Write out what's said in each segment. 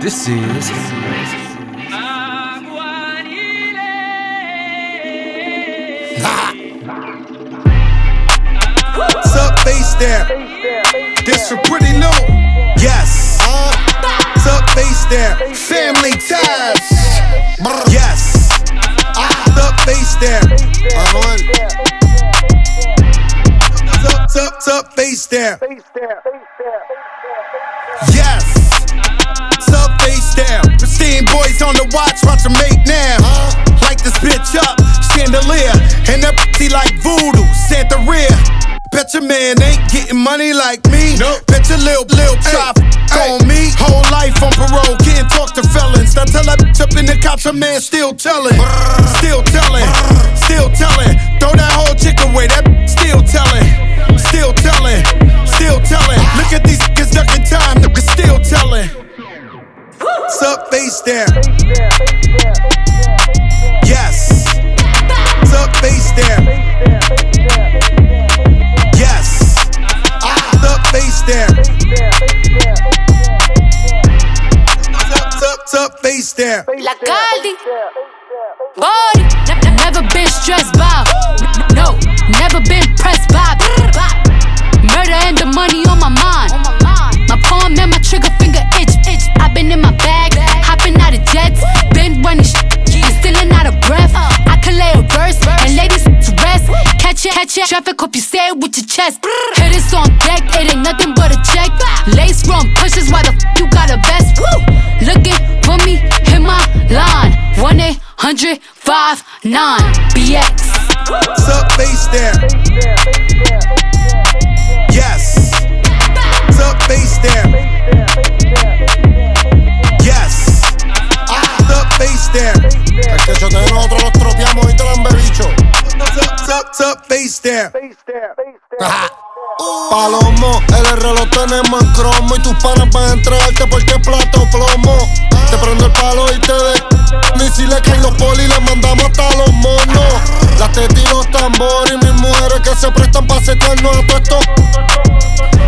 This is. Sup, face there. This for pretty new. Yes. Uh, sup, face there. Family ties. Yes. Ah, sup, face there. Sup, sup, sup, face there. Yes. On the watch, watch them make now. Light this bitch up, chandelier. And that pussy like voodoo, Santería. Bet your man ain't getting money like me. Nope. Bet your lil, lil try f- on me. Whole life on parole, can't talk to felons. Now tell that bitch up in the cops, a man. Still telling, still telling. Sup, face there. Yes. Up face there. Yes. Up face. Sup, sup, sup, face there. La Caldi. Body. Ne- ne- Never been stressed by. Traffic, hope you say it with your chest. This on deck, it ain't nothing but a check. Lace run pushes, why the f you got a vest? Woo! Looking for me, hit my line. 1 800 59 BX. Sup, face there. Sup, sup, sup, face there. Palomo, el R lo tenemos en cromo y tus panas van a entregarte porque es plato plomo. Te prendo el palo y te de. Ni si le caen los polis, les mandamos hasta los monos. Las tetas y los tambores y mis mujeres que se prestan para secarnos a todo esto.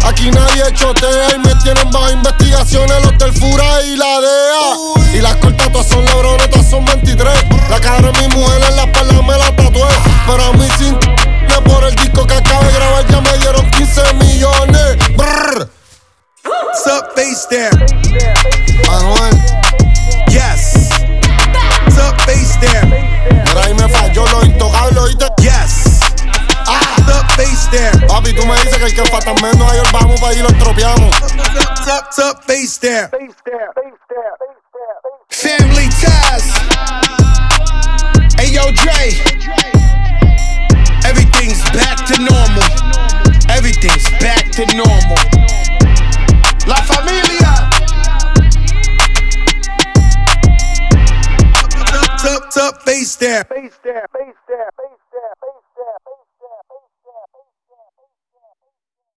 Aquí nadie chotea y me tienen bajo investigaciones los del Fura y la DEA. Y las cortas todas son lebrones, todas son 23. Sup, face there. Anuel, Yes. Sup, face there. mira ahí me falló lo intocable, oíste. Yes. Ah. Sup, face there. Papi, tú me dices que el que falta menos ayer vamos para allí los tropeamos. Sup, sup, sup, face there. Family ties. Hey, yo, Dre. Face there. Face there, face there, face face